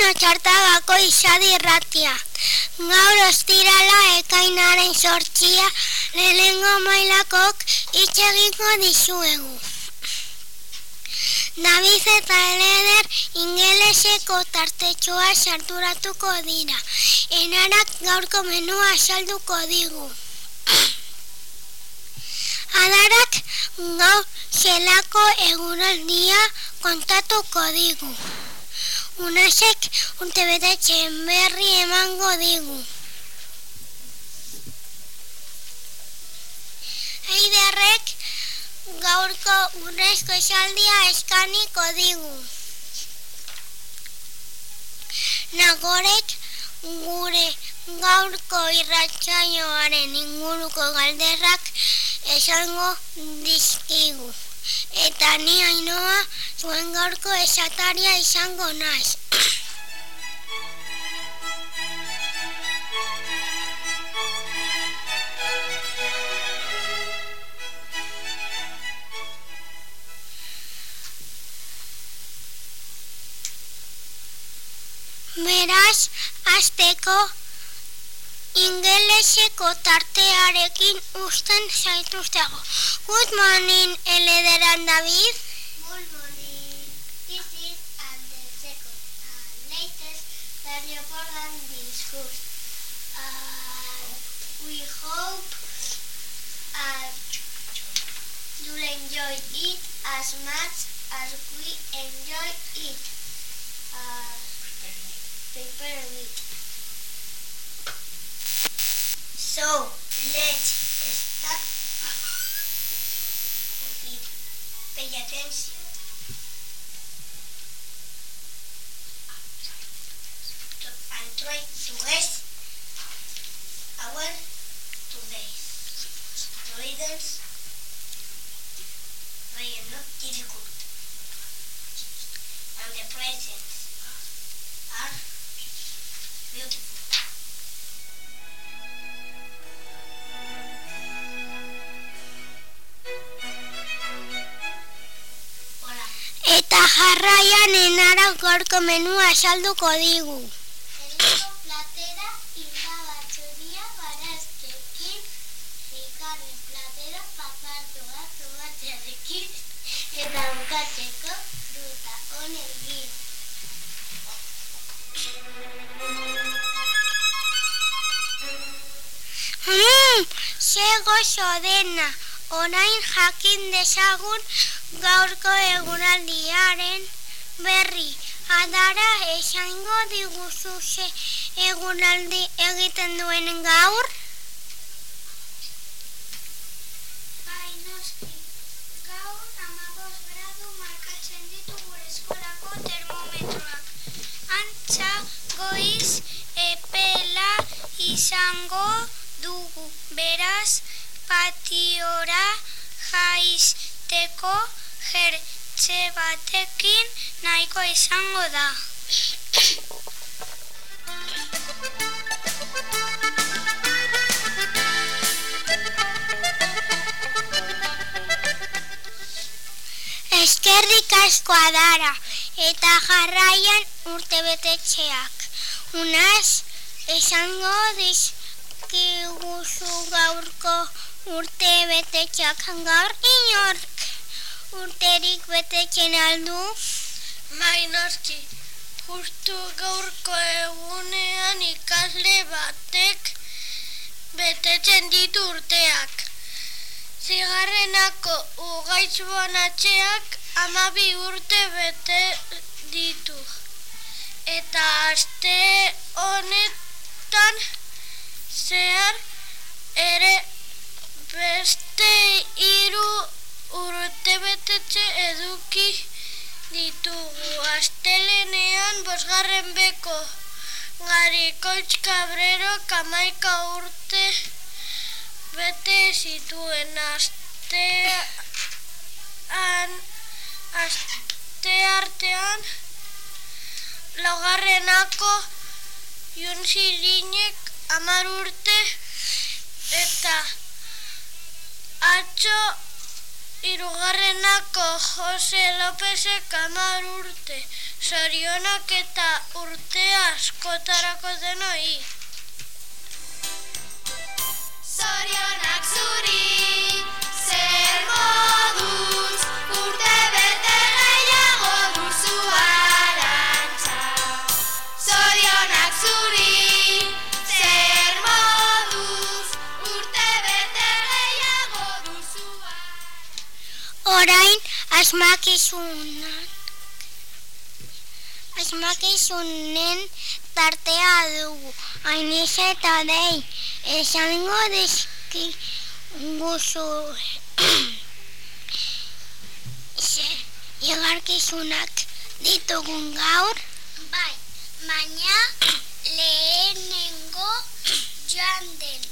Ondokin otxartagako izadi irratia. Gaur ostirala ekainaren sortxia lehengo mailakok itxegiko dizuegu. Daviz eta Eleder ingeleseko tartetxoa sarturatuko dira. Enarak gaurko menua salduko digu. Adarak gaur zelako egunaldia kontatuko digu. Unasek urte betetxen berri emango digu. Eiderrek gaurko UNESCO esaldia eskaniko digu. Nagorek gure gaurko irratsaioaren inguruko galderrak esango dizkigu. Eta ni ainoa zuen gaurko esataria izango naiz. Beraz, azteko ingeleseko tartearekin usten zaituztego. Good morning, Elederan David. Good morning. This is and the second and latest radio program discuss. Uh, we hope uh, you'll enjoy it as much jarraian enara gaurko menua salduko digu. Eneko platera indaba txuria baraztekin Ricarren platera papardoa tomatearekin eta bukatzeko fruta honekin. Hmm, ze gozo dena, orain jakin dezagun gaurko egunaldiaren berri. Adara esango diguzu ze egunaldi egiten duen gaur? Bai, noski, gaur amabos gradu markatzen ditu gure eskolako termometroak. Goiz epela izango dugu. Beraz, patiora jaizteko jertze batekin nahiko izango da. Eskerrik asko adara eta jarraian urte betetxeak. Unaz, esango dizkiguzu gaurko urte betetxeak gaur inork urterik betetzen aldu. Bai noski, justu gaurko egunean ikasle batek betetzen ditu urteak. Zigarrenako ugaitz banatxeak amabi urte bete ditu. Eta aste honetan zehar ere beste hiru urte betetxe eduki ditugu. Astelenean bosgarren beko garikoitz kabrero kamaika urte bete zituen astean aste artean laugarrenako junzilinek amar urte eta atxo Irugarrenako Jose Lopezek amar urte Zorionak eta urtea askotarako denoi. Asmakizunan. Asmakizunen tartea dugu. Ainiz eta dei. Esango dizki guzu. Egarkizunak ditugun gaur. Bai, baina lehenengo joan den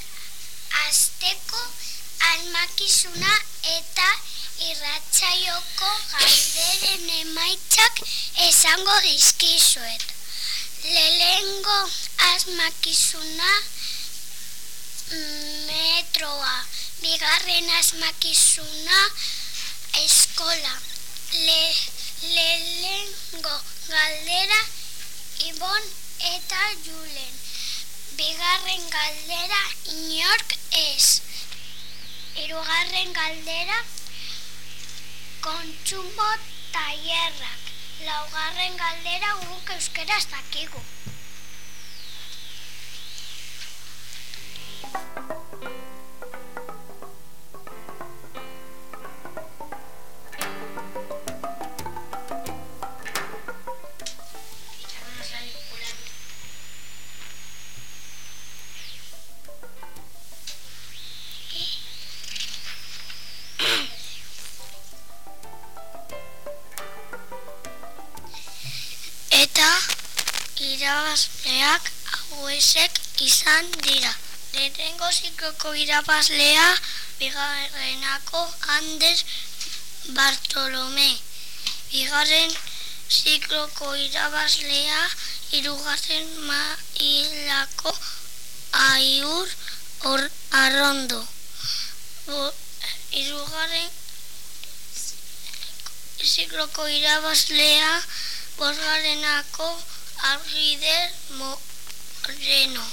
asteko almakizuna eta irratzaioko galderen emaitzak esango dizkizuet. Lehenengo asmakizuna metroa, bigarren asmakizuna eskola. Le, lehenengo galdera Ibon eta Julen. Bigarren galdera inork ez. Hirugarren galdera kontsumo tailerrak. Laugarren galdera guk euskaraz dakigu. Eta irabazleak hauesek izan dira. Lehenengo zikloko irabazlea bigarrenako Ander Bartolome. Bigarren zikloko irabazlea hirugarren mailako aiur or, arrondo. Bo, hirugarren zikloko irabazlea bosgarrenako argider moreno.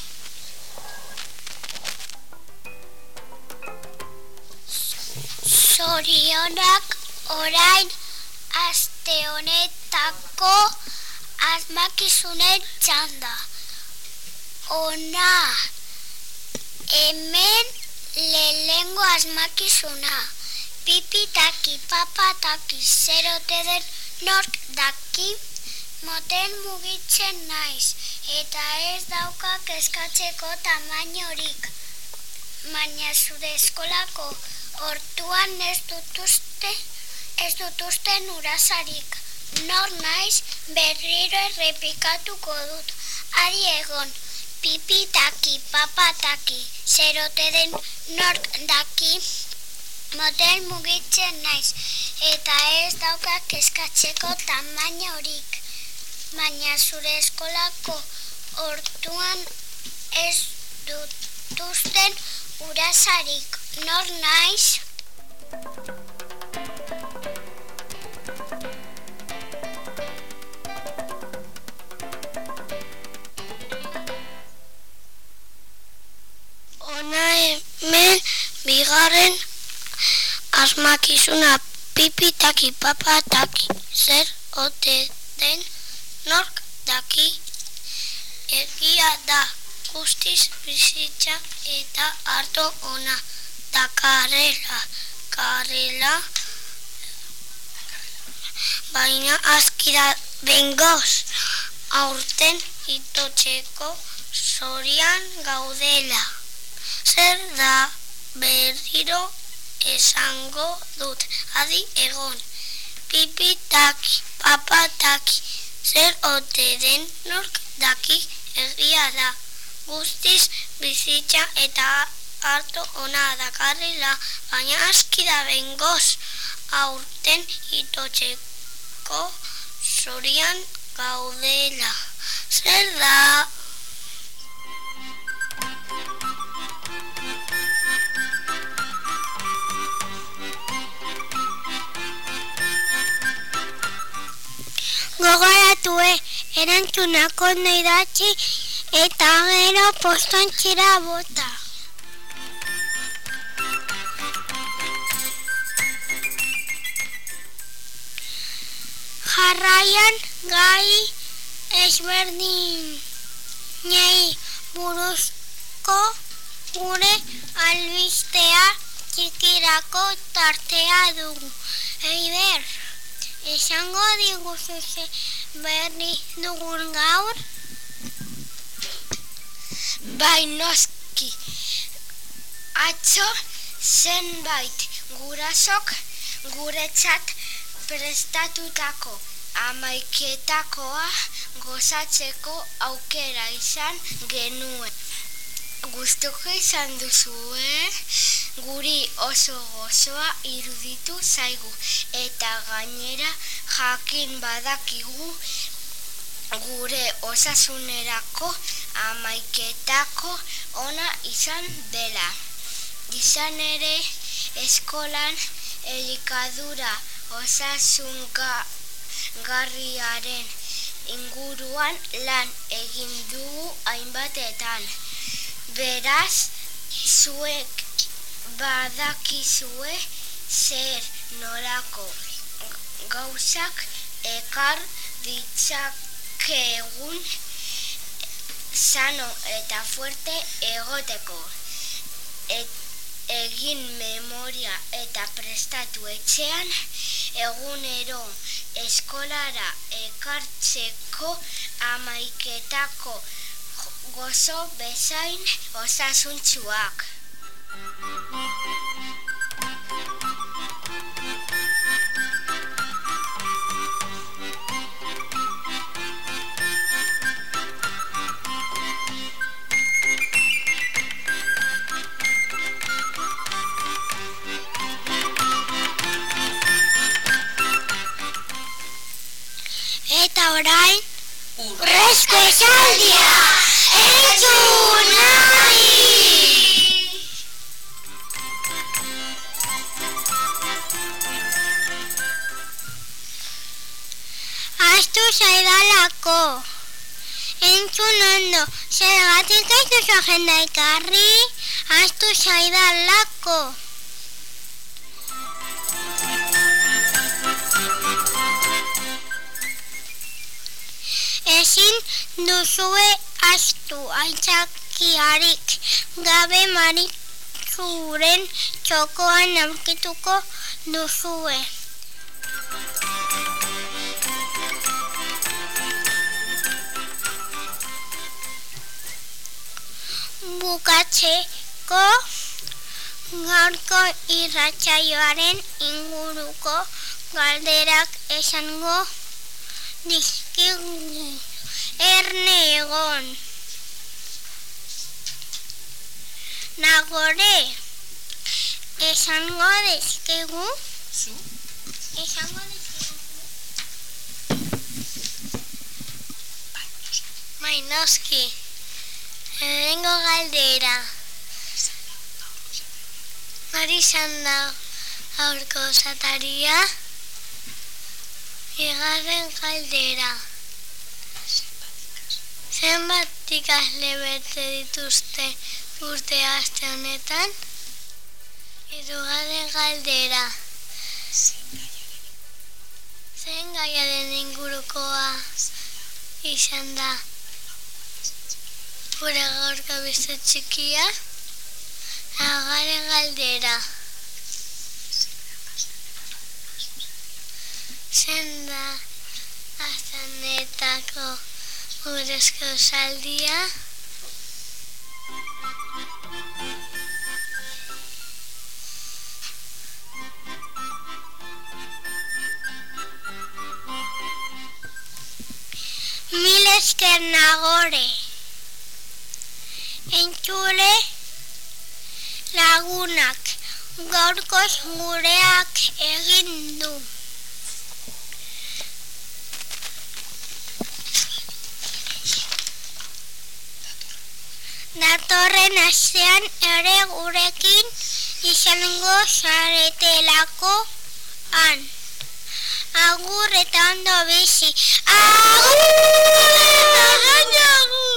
Zorionak orain aste honetako asmakizunen txanda. Ona hemen lehengo asmakizuna. Pipi taki, papa taki, zerote den nork daki moten mugitzen naiz eta ez daukak eskatzeko tamainorik. Baina zure eskolako hortuan ez dutuzte, ez dutuzten urasarik. Nor naiz berriro errepikatuko dut. Ari egon, pipitaki, papataki, zerote den nork daki, motel mugitzen naiz, eta ez daukak eskatzeko tamaina horik. Baina zure eskolako hortuan ez dutuzten urasarik. Nor naiz? Ona hemen bigarren asmakizuna pipitaki papataki zer ote den nork daki egia da guztiz bizitza eta harto ona. Dakarela karela baina azkira bengoz aurten itotzeko zorian gaudela. Zer da berriro esango dut? Adi egon. Pipitaki papataki zer ote den nork daki egia da. Guztiz bizitza eta harto ona dakarrela baina aski da bengoz. Aurten itotzeko zorian gaudela. Zer da erantzunako idatzi eta gero postontxera bota. Jarraian gai ezberdinei buruzko gure albistea txikirako tartea dugu. Eiber, esango diguzu ze berri dugun gaur? Bai noski, atzo zenbait gurasok guretzat prestatutako amaiketakoa gozatzeko aukera izan genuen. Gustuko izan duzue, guri oso gozoa iruditu zaigu eta gainera jakin badakigu gure osasunerako amaiketako ona izan dela. Izan ere eskolan elikadura osasun ga, garriaren inguruan lan egin dugu hainbatetan. Beraz, zuek badakizue zer nolako gauzak ekar ditzakegun sano eta fuerte egoteko. Et, egin memoria eta prestatu etxean egunero eskolara ekartzeko amaiketako gozo bezain osasuntxuak. Esaldia! Entzun nahi! astu zaidalako. Entzun ondo, zergatik ez duzu agenda ikarri, astu zaidalako. Duzue astu aitzakiarik gabe maritzuren txokoan aurkituko duzue. bukatzeko gaurko irratsaioaren inguruko galderak esango dizkigu erne egon nagore esango dizkigu Zu? esango dizkigu Mainoski. Lehenengo galdera. Nori izan da aurko sataria? Bigarren galdera. Zenbat ikasle bete dituzte urte aste honetan? Hirugarren galdera. Zen gaiaren ingurukoa izan da gure gaurko beste txikia? Agaren galdera. Zen da urezko saldia? Mil esker nagore. Entzule lagunak gaurkoz gureak egin du. datorren astean ere gurekin izango zaretelako han. Agur eta ondo bizi. Agur! Agur! Agur!